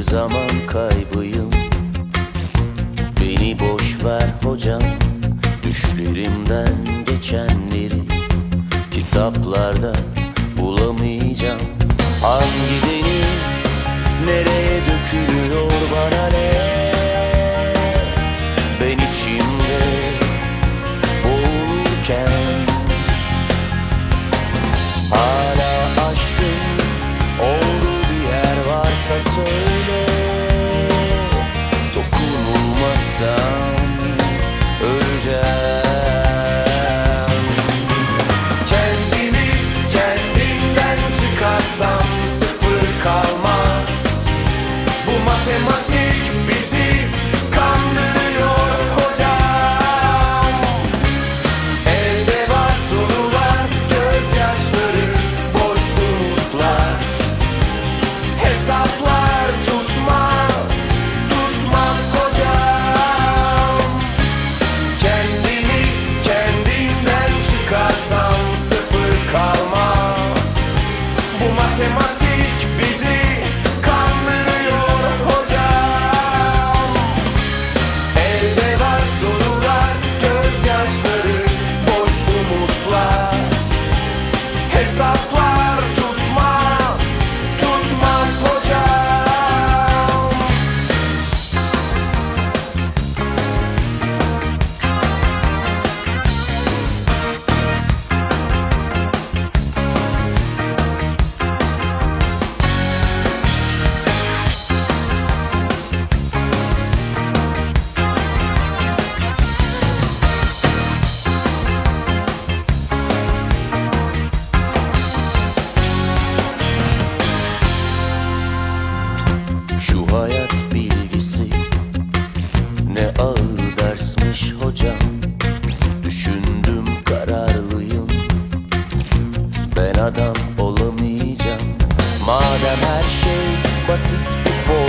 bir zaman kaybıyım. Beni boş ver hocam. Düşlerimden geçenleri Kitaplarda bulamayacağım. Hangi deniz nereye dökülüyor bana ne? Ben içim Yeah. Mathematik adam olamayacağım. Madem her şey basit bir form